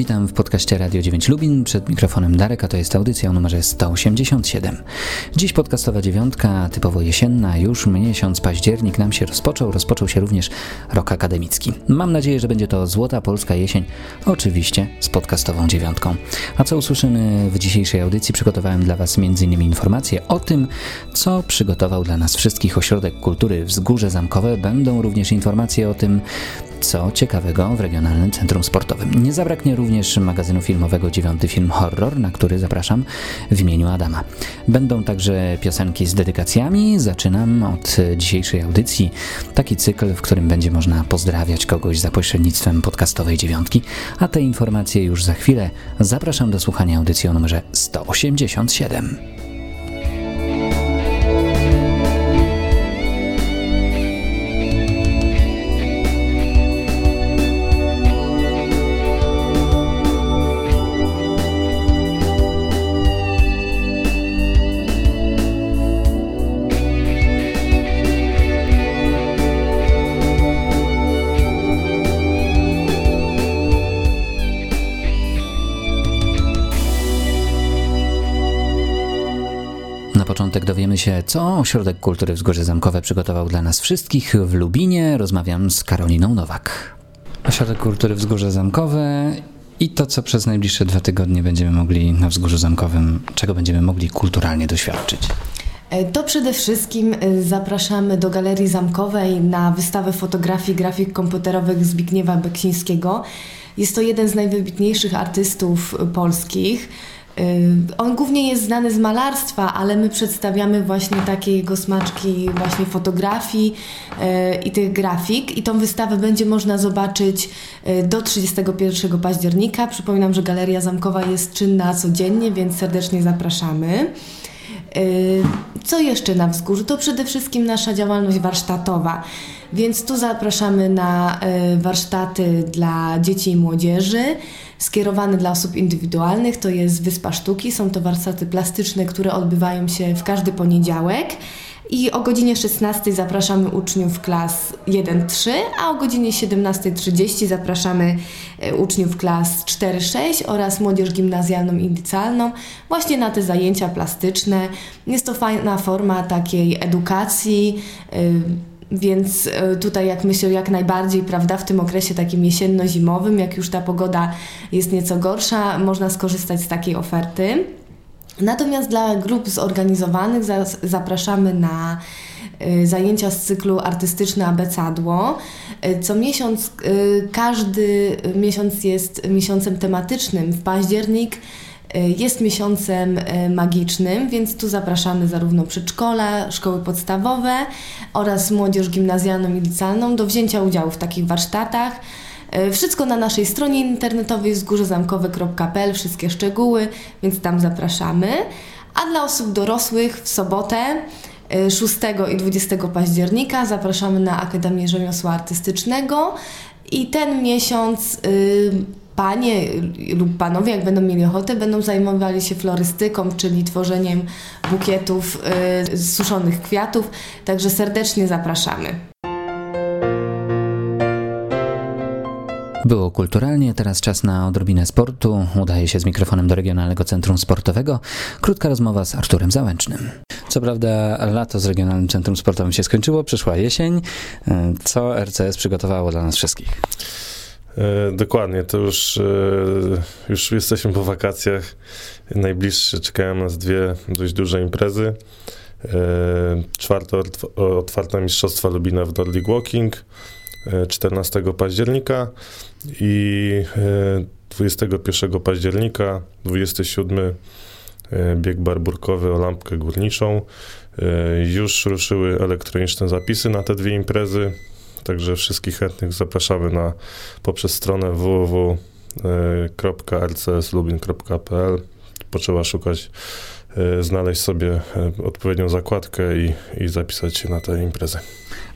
Witam w podcaście Radio 9 Lubin. Przed mikrofonem Darek, a to jest audycja o numerze 187. Dziś podcastowa dziewiątka, typowo jesienna, już miesiąc październik nam się rozpoczął. Rozpoczął się również rok akademicki. Mam nadzieję, że będzie to złota polska jesień, oczywiście z podcastową dziewiątką. A co usłyszymy w dzisiejszej audycji? Przygotowałem dla Was m.in. informacje o tym, co przygotował dla nas wszystkich Ośrodek Kultury Wzgórze Zamkowe. Będą również informacje o tym, co ciekawego w Regionalnym Centrum Sportowym. Nie zabraknie również magazynu filmowego Dziewiąty Film Horror, na który zapraszam w imieniu Adama. Będą także piosenki z dedykacjami. Zaczynam od dzisiejszej audycji. Taki cykl, w którym będzie można pozdrawiać kogoś za pośrednictwem podcastowej dziewiątki, a te informacje już za chwilę. Zapraszam do słuchania audycji o numerze 187. początek dowiemy się, co Ośrodek Kultury Wzgórze Zamkowe przygotował dla nas wszystkich w Lubinie. Rozmawiam z Karoliną Nowak. Ośrodek Kultury Wzgórze Zamkowe i to, co przez najbliższe dwa tygodnie będziemy mogli na Wzgórzu Zamkowym, czego będziemy mogli kulturalnie doświadczyć. To przede wszystkim e, zapraszamy do Galerii Zamkowej na wystawę fotografii grafik komputerowych Zbigniewa Beksińskiego. Jest to jeden z najwybitniejszych artystów polskich. On głównie jest znany z malarstwa, ale my przedstawiamy właśnie takie jego smaczki właśnie fotografii i tych grafik i tą wystawę będzie można zobaczyć do 31 października. Przypominam, że Galeria Zamkowa jest czynna codziennie, więc serdecznie zapraszamy. Co jeszcze na wzgórzu? To przede wszystkim nasza działalność warsztatowa. Więc tu zapraszamy na warsztaty dla dzieci i młodzieży skierowane dla osób indywidualnych. To jest Wyspa Sztuki. Są to warsztaty plastyczne, które odbywają się w każdy poniedziałek. I o godzinie 16 zapraszamy uczniów klas 1-3, a o godzinie 17.30 zapraszamy e, uczniów klas 4-6 oraz młodzież gimnazjalną i licealną właśnie na te zajęcia plastyczne. Jest to fajna forma takiej edukacji. Więc e, tutaj, jak myślę, jak najbardziej, prawda, w tym okresie takim jesienno-zimowym, jak już ta pogoda jest nieco gorsza, można skorzystać z takiej oferty. Natomiast dla grup zorganizowanych zapraszamy na e, zajęcia z cyklu artystyczne abecadło. E, co miesiąc, każdy miesiąc jest miesiącem tematycznym. W październik jest miesiącem magicznym, więc tu zapraszamy zarówno przedszkola, szkoły podstawowe oraz młodzież gimnazjalną i licealną do wzięcia udziału w takich warsztatach. Wszystko na naszej stronie internetowej wzgórzezamkowe.pl, wszystkie szczegóły, więc tam zapraszamy. A dla osób dorosłych w sobotę 6 i 20 października zapraszamy na Akademię Rzemiosła Artystycznego i ten miesiąc panie lub panowie, jak będą mieli ochotę, będą zajmowali się florystyką, czyli tworzeniem bukietów y, suszonych kwiatów. Także serdecznie zapraszamy. Było kulturalnie, teraz czas na odrobinę sportu. Udaje się z mikrofonem do Regionalnego Centrum Sportowego. Krótka rozmowa z Arturem Załęcznym. Co prawda lato z Regionalnym Centrum Sportowym się skończyło, przyszła jesień. Co RCS przygotowało dla nas wszystkich? E, dokładnie, to już, e, już jesteśmy po wakacjach. Najbliższe czekają nas dwie dość duże imprezy. E, czwarte otwarte Mistrzostwa Lubina w Nordic Walking 14 października i 21 października, 27 bieg barburkowy o lampkę górniczą. Już ruszyły elektroniczne zapisy na te dwie imprezy. Także wszystkich chętnych zapraszamy na, poprzez stronę www.rcslubin.pl. Potrzeba szukać, e, znaleźć sobie e, odpowiednią zakładkę i, i zapisać się na tę imprezę.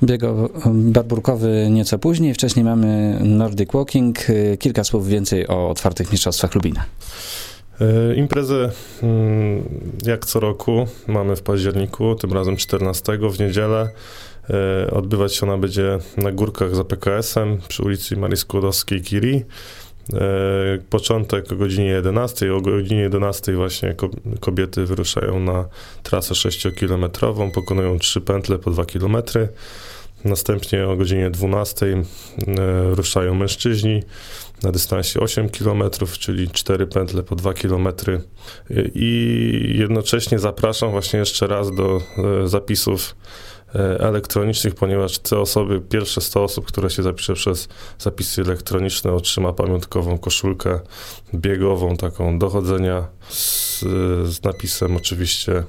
Bieg barburkowy nieco później. Wcześniej mamy Nordic Walking. E, kilka słów więcej o otwartych mistrzostwach Lubina. Imprezę mm, jak co roku mamy w październiku, tym razem 14 w niedzielę. E, odbywać się ona będzie na górkach za PKS-em przy ulicy Marii Skłodowskiej-Kiri. Początek o godzinie 11. O godzinie 11 właśnie kobiety wyruszają na trasę 6-kilometrową, pokonują trzy pętle po 2 km. Następnie o godzinie 12 ruszają mężczyźni na dystansie 8 km, czyli 4 pętle po 2 km. I jednocześnie zapraszam właśnie jeszcze raz do zapisów E, elektronicznych, ponieważ te osoby, pierwsze 100 osób, które się zapisze przez zapisy elektroniczne, otrzyma pamiątkową koszulkę biegową, taką dochodzenia z, z napisem oczywiście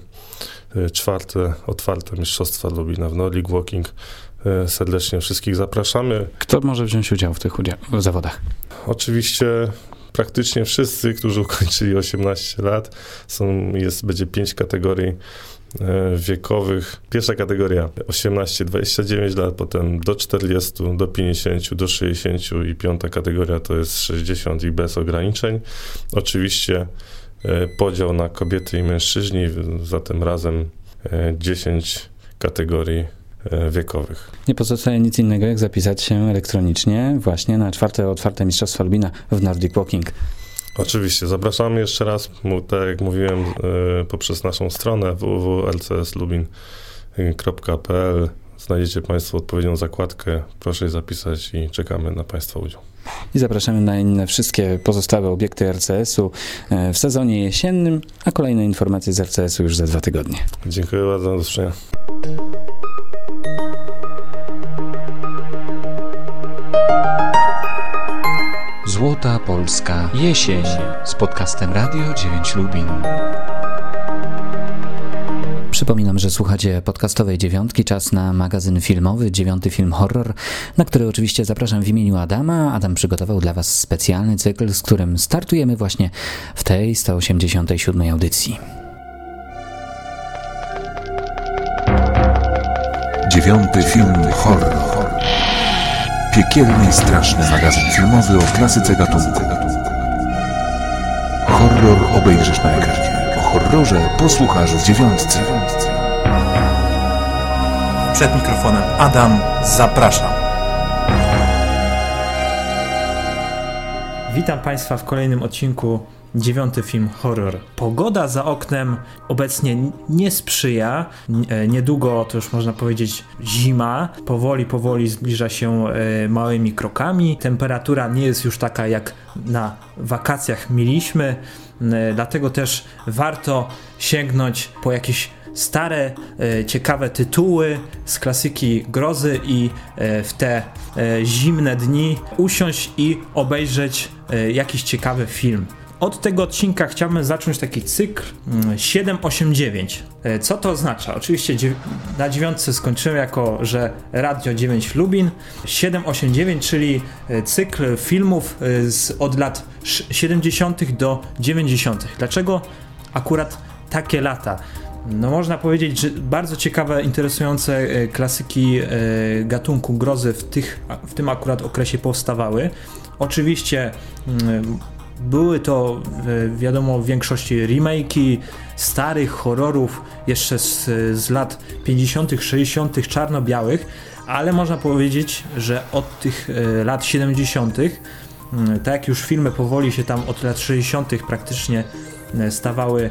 e, czwarte, otwarte Mistrzostwa Lubina w Nordic Walking. E, serdecznie wszystkich zapraszamy. Kto może wziąć udział w tych udział, w zawodach? Oczywiście praktycznie wszyscy, którzy ukończyli 18 lat. Są, jest, będzie pięć kategorii E, wiekowych. Pierwsza kategoria 18-29 lat, potem do 40, do 50, do 60 i piąta kategoria to jest 60 i bez ograniczeń. Oczywiście e, podział na kobiety i mężczyźni, zatem razem 10 e, kategorii wiekowych. Nie pozostaje nic innego, jak zapisać się elektronicznie właśnie na czwarte otwarte Mistrzostwa Lubina w Nordic Walking. Oczywiście, zapraszamy jeszcze raz, tak jak mówiłem, e, poprzez naszą stronę www.lcslubin.pl znajdziecie Państwo odpowiednią zakładkę. Proszę je zapisać i czekamy na Państwa udział. I zapraszamy na inne wszystkie pozostałe obiekty RCS-u e, w sezonie jesiennym, a kolejne informacje z RCS-u już za dwa tygodnie. Dziękuję bardzo, do zobaczenia. Złota Polska Jesień z podcastem Radio 9 Lubin. Przypominam, że słuchacie podcastowej dziewiątki, czas na magazyn filmowy, dziewiąty film horror, na który oczywiście zapraszam w imieniu Adama. Adam przygotował dla Was specjalny cykl, z którym startujemy właśnie w tej 187 audycji. Dziewiąty film horror. Piekielny i straszny magazyn filmowy o klasyce gatunku. Horror obejrzysz na ekranie. O horrorze posłuchasz w dziewiątce. Przed mikrofonem Adam, zapraszam. Witam Państwa w kolejnym odcinku dziewiąty film horror. Pogoda za oknem obecnie nie sprzyja. E, niedługo to już można powiedzieć zima. Powoli, powoli zbliża się e, małymi krokami. Temperatura nie jest już taka jak na wakacjach mieliśmy. E, dlatego też warto sięgnąć po jakieś stare, ciekawe tytuły z klasyki grozy i w te zimne dni usiąść i obejrzeć jakiś ciekawy film. Od tego odcinka chciałbym zacząć taki cykl 789. Mm, e, co to oznacza? Oczywiście na dziewiątce skończyłem jako, że Radio 9 Lubin. 789, czyli e, cykl filmów e, z, od lat 70. do 90. Dlaczego akurat takie lata? No można powiedzieć, że bardzo ciekawe, interesujące klasyki gatunku grozy w, tych, w tym akurat okresie powstawały. Oczywiście mm, były to, e, wiadomo, w większości remake'i starych horrorów jeszcze z, z lat 50., 60., czarno-białych, ale można powiedzieć, że od tych e, lat 70., tak jak już filmy powoli się tam od lat 60. praktycznie e, stawały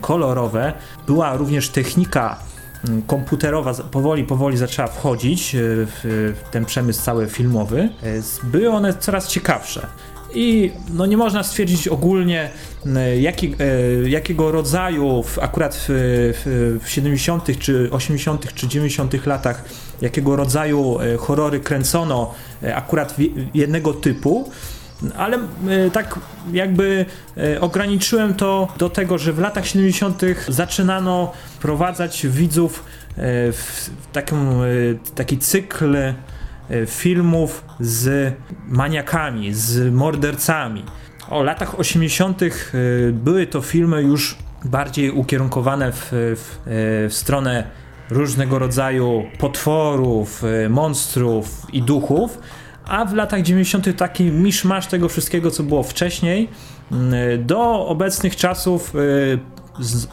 kolorowe, była również technika komputerowa powoli, powoli zaczęła wchodzić w ten przemysł cały filmowy. Były one coraz ciekawsze. I no nie można stwierdzić ogólnie, jaki, e, jakiego rodzaju, w, akurat w, w, w 70., czy 80., czy 90. latach, jakiego rodzaju e, horrory kręcono e, akurat jednego typu. Ale tak jakby ograniczyłem to do tego, że w latach 70. zaczynano prowadzać widzów w taki cykl E, filmów z maniakami, z mordercami. O latach 80. E, były to filmy już bardziej ukierunkowane w, w, e, w stronę różnego rodzaju potworów, monstrów i duchów, a w latach 90. taki miszmasz tego wszystkiego, co było wcześniej, do obecnych czasów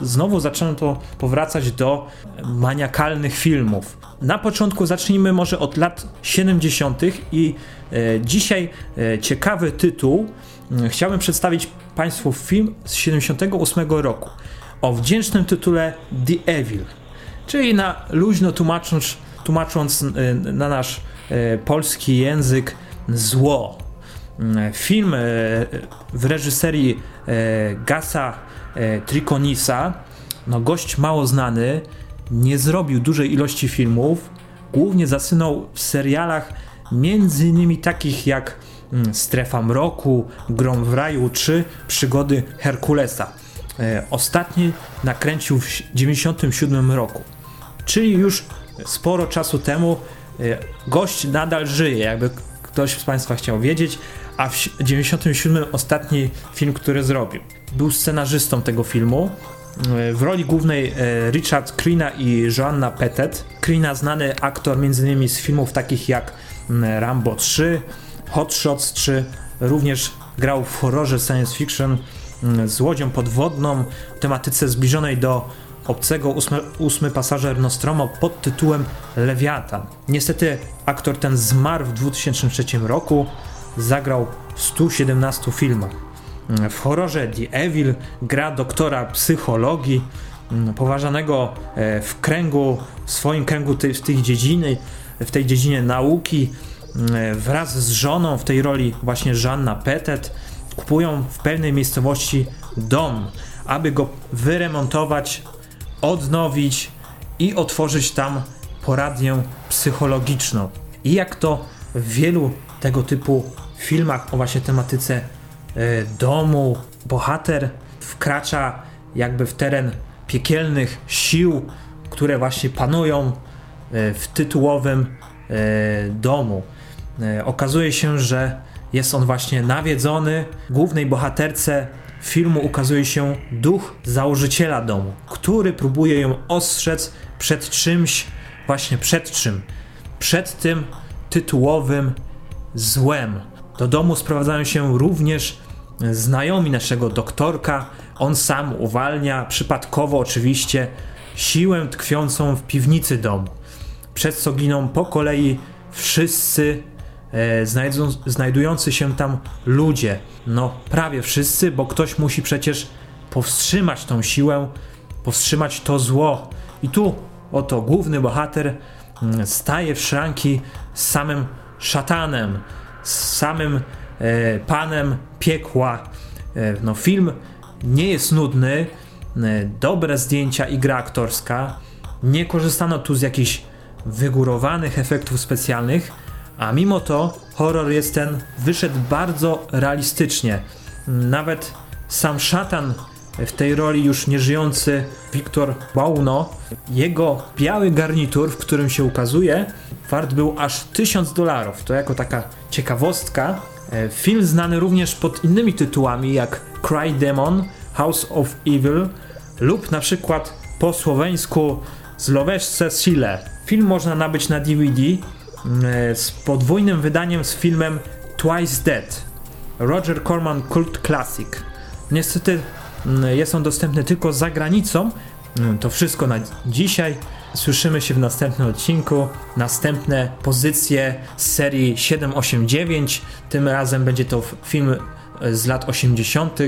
znowu zaczęto powracać do maniakalnych filmów. Na początku zacznijmy może od lat 70. i e, dzisiaj e, ciekawy tytuł. E, chciałbym przedstawić Państwu film z 78 roku o wdzięcznym tytule The Evil, czyli na luźno tłumacząc, tłumacząc e, na nasz e, polski język zło. Mm, film e, w reżyserii Gasa Trikonisa, no gość mało znany, nie zrobił dużej ilości filmów, głównie zasynął w serialach między innymi takich jak mm, Strefa Mroku, Grom w Raju czy Przygody Herkulesa. Ostatni nakręcił w 1997 roku, czyli już sporo czasu temu. Gość nadal żyje, jakby ktoś z Państwa chciał wiedzieć, a w 97 ostatni film, który zrobił. Był scenarzystą tego filmu. W roli głównej e, Richard Krina i Joanna Pettet. Krina znany aktor m.in. z filmów takich jak Rambo 3, Hot Shots 3, również grał w horrorze science fiction z łodzią podwodną, tematyce zbliżonej do obcego ósmy, ósmy pasażer Nostromo pod tytułem Lewiatan. Niestety aktor ten zmarł w 2003 roku, zagrał w 117 filmach. W horrorze The Evil gra doktora psychologii, mm, poważanego e, w kręgu, w swoim kręgu tej, w tej dziedziny, w tej dziedzinie nauki, mm, wraz z żoną w tej roli właśnie Joanna Pettet kupują w pewnej miejscowości dom, aby go wyremontować odnowić i otworzyć tam poradnię psychologiczną. I jak to w wielu tego typu filmach o właśnie tematyce e, domu, bohater wkracza jakby w teren piekielnych sił, które właśnie panują e, w tytułowym e, domu. Okazuje się, że jest on właśnie nawiedzony. Głównej bohaterce filmu ukazuje się duch założyciela domu, który próbuje ją ostrzec przed czymś, właśnie przed czym? Przed tym tytułowym złem. Do domu sprowadzają się również znajomi naszego doktorka. On sam uwalnia, przypadkowo oczywiście, siłę tkwiącą w piwnicy domu, przez co giną po kolei wszyscy e, znajdujący się tam ludzie. No, prawie wszyscy, bo ktoś musi przecież powstrzymać tą siłę, powstrzymać to zło. I tu oto główny bohater mm, staje w szranki z samym szatanem, z samym e, panem piekła. E, no, film nie jest nudny, e, dobre zdjęcia i gra aktorska. Nie korzystano tu z jakichś wygórowanych efektów specjalnych a mimo to horror jest ten wyszedł bardzo realistycznie. Nawet sam szatan w tej roli już nieżyjący Wiktor Bauno, jego biały garnitur, w którym się ukazuje, wart był aż 1000 dolarów. To jako taka ciekawostka. E, film znany również pod innymi tytułami jak Cry Demon, House of Evil lub na przykład po słoweńsku Zloweszce Sile. Film można nabyć na DVD E, z podwójnym wydaniem z filmem Twice Dead. Roger Corman Cult Classic. Niestety mm, jest on dostępny tylko za granicą. Mm, to wszystko na dzisiaj. Słyszymy się w następnym odcinku. Następne pozycje z serii 789. Tym razem będzie to film z lat 80.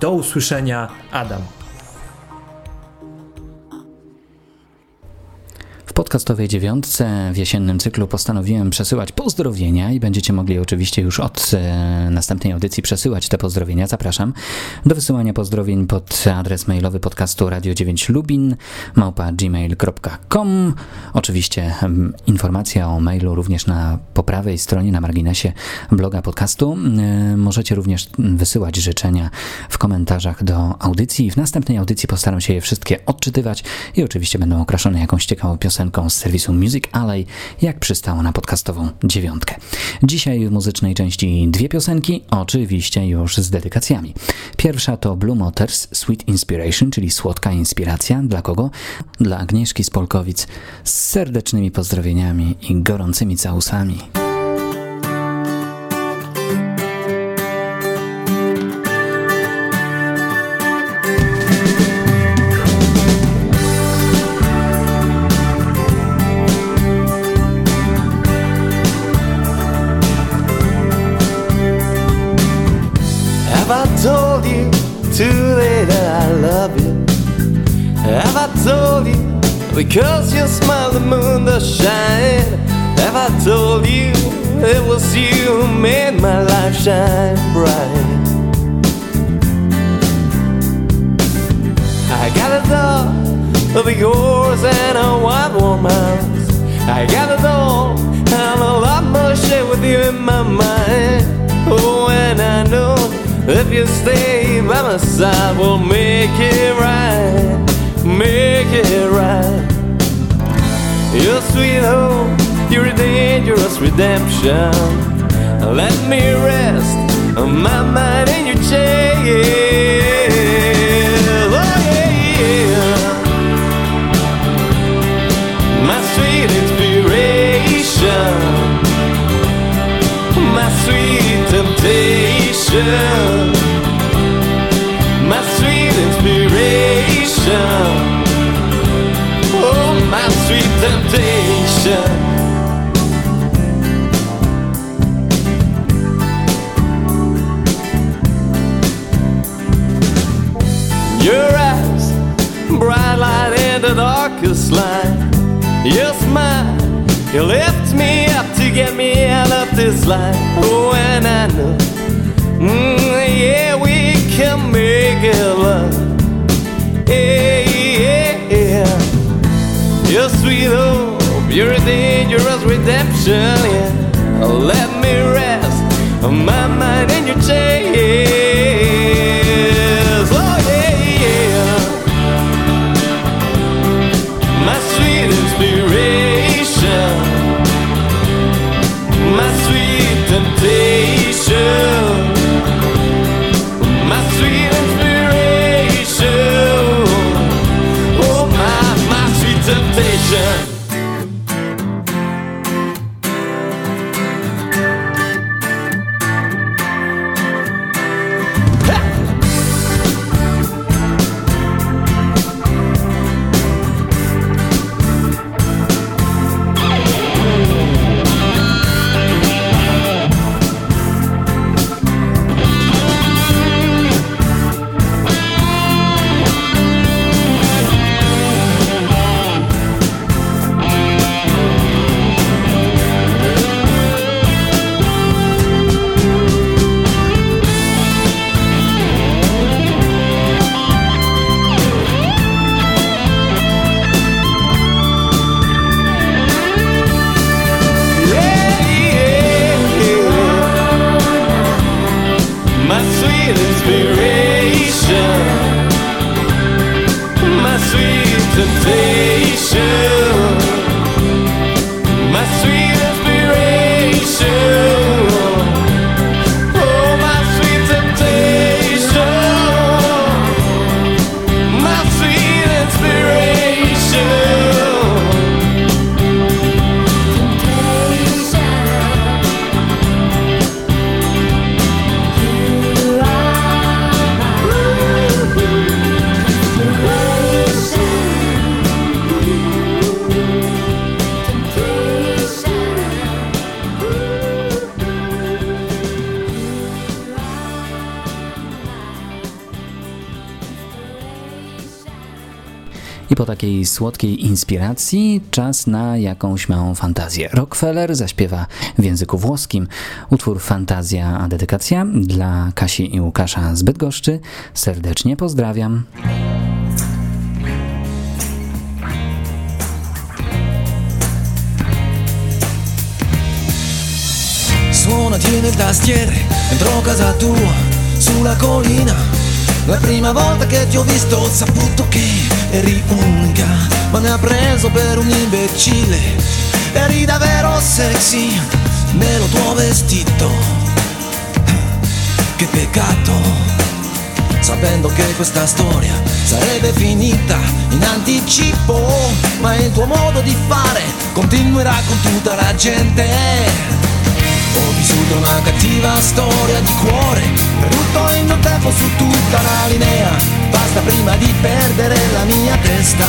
Do usłyszenia, Adam. Podcastowej dziewiątce w jesiennym cyklu postanowiłem przesyłać pozdrowienia i będziecie mogli oczywiście już od e, następnej audycji przesyłać te pozdrowienia. Zapraszam do wysyłania pozdrowień pod adres mailowy podcastu Radio 9 Lubin małpa gmail.com. Oczywiście informacja o mailu również na po prawej stronie na marginesie bloga podcastu. E, możecie również wysyłać życzenia w komentarzach do audycji. W następnej audycji postaram się je wszystkie odczytywać i oczywiście będą okraszone jakąś ciekawą piosenką z serwisu Music Alley, jak przystało na podcastową dziewiątkę. Dzisiaj w muzycznej części dwie piosenki, oczywiście już z dedykacjami. Pierwsza to Blue Motors Sweet Inspiration, czyli słodka inspiracja. Dla kogo? Dla Agnieszki z Polkowic z serdecznymi pozdrowieniami i gorącymi całusami. Told you today that I love you? Have I told you because you smile the moon does shine? Have I told you it was you who made my life shine bright? I got a dog of yours and a warm house. I got a dog and a lot more shit with you in my mind. Oh, and I know if you stay by my side, we'll make it right, make it right. Your sweet home, your dangerous redemption. Let me rest my mind in your chair. Oh yeah, my sweet inspiration, my sweet temptation, sweet temptation. Your eyes, bright light in the darkest light. Your smile, you lift me up to get me out of this life. Oh, and I know, mm, yeah, we can make it love. Sweet hope, your dangerous redemption. Yeah, let me rest my mind in your chains. Takiej słodkiej inspiracji czas na jakąś małą fantazję. Rockefeller zaśpiewa w języku włoskim utwór Fantazja a dedykacja dla Kasi i Łukasza z Bydgoszczy. Serdecznie pozdrawiam. Suonati nel tastiere dentro casa tua, sulla collina. La prima volta che ti ho visto ho saputo che eri unica, ma mi ha preso per un imbecille. Eri davvero sexy nello tuo vestito. Che peccato, sapendo che questa storia sarebbe finita in anticipo, ma il tuo modo di fare continuerà con tutta la gente. Ho vissuto una cattiva storia di cuore Per tutto il mio tempo su tutta la linea. Basta prima di perdere la mia testa.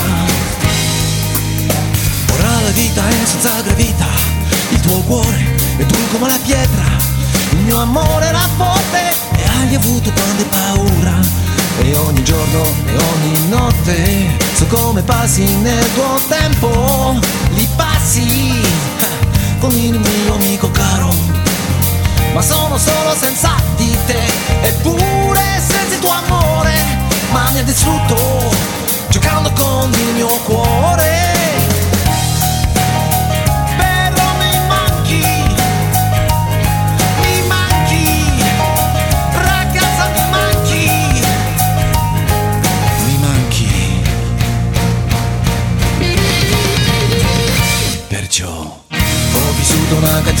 Ora la vita è senza gravità Il tuo cuore è duro come la pietra Il mio amore era forte. E Hai avuto tante paura e ogni giorno e ogni notte so come passi nel tuo tempo, li passi con il mio amico caro. Ma sono solo senza di te, eppure senza il tuo amore, ma mi ha distrutto giocando con il mio cuore.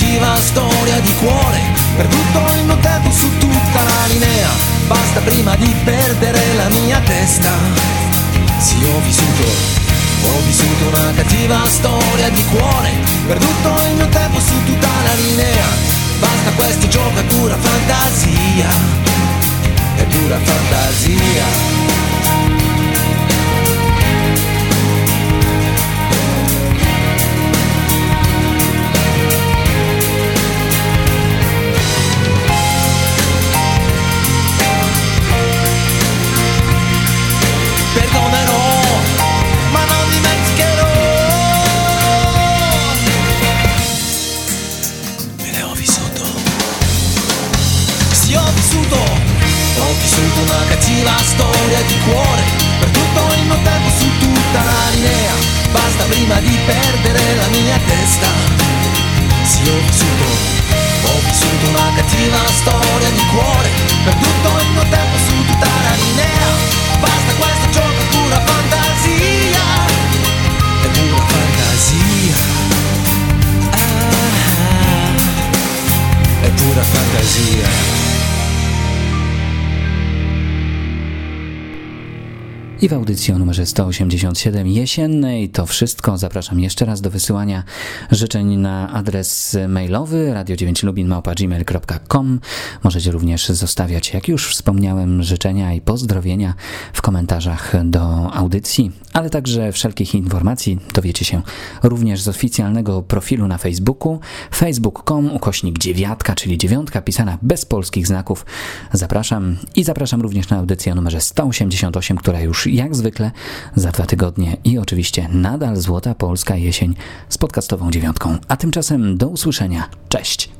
Cattiva storia di cuore, perduto tempo su tutta la linea, basta prima di perdere la mia testa. Sì, ho vissuto, ho vissuto una cattiva storia di cuore, perduto il mio tempo su tutta la linea, basta questo gioco è pura fantasia, è pura fantasia. I w audycji o numerze 187 jesiennej to wszystko. Zapraszam jeszcze raz do wysyłania życzeń na adres mailowy radio9lubin.gmail.com Możecie również zostawiać, jak już wspomniałem, życzenia i pozdrowienia w komentarzach do audycji, ale także wszelkich informacji dowiecie się również z oficjalnego profilu na Facebooku facebook.com ukośnik dziewiatka, czyli dziewiątka pisana bez polskich znaków. Zapraszam i zapraszam również na audycję o numerze 188, która już jak zwykle za dwa tygodnie i oczywiście nadal Złota Polska Jesień z podcastową dziewiątką. A tymczasem do usłyszenia. Cześć!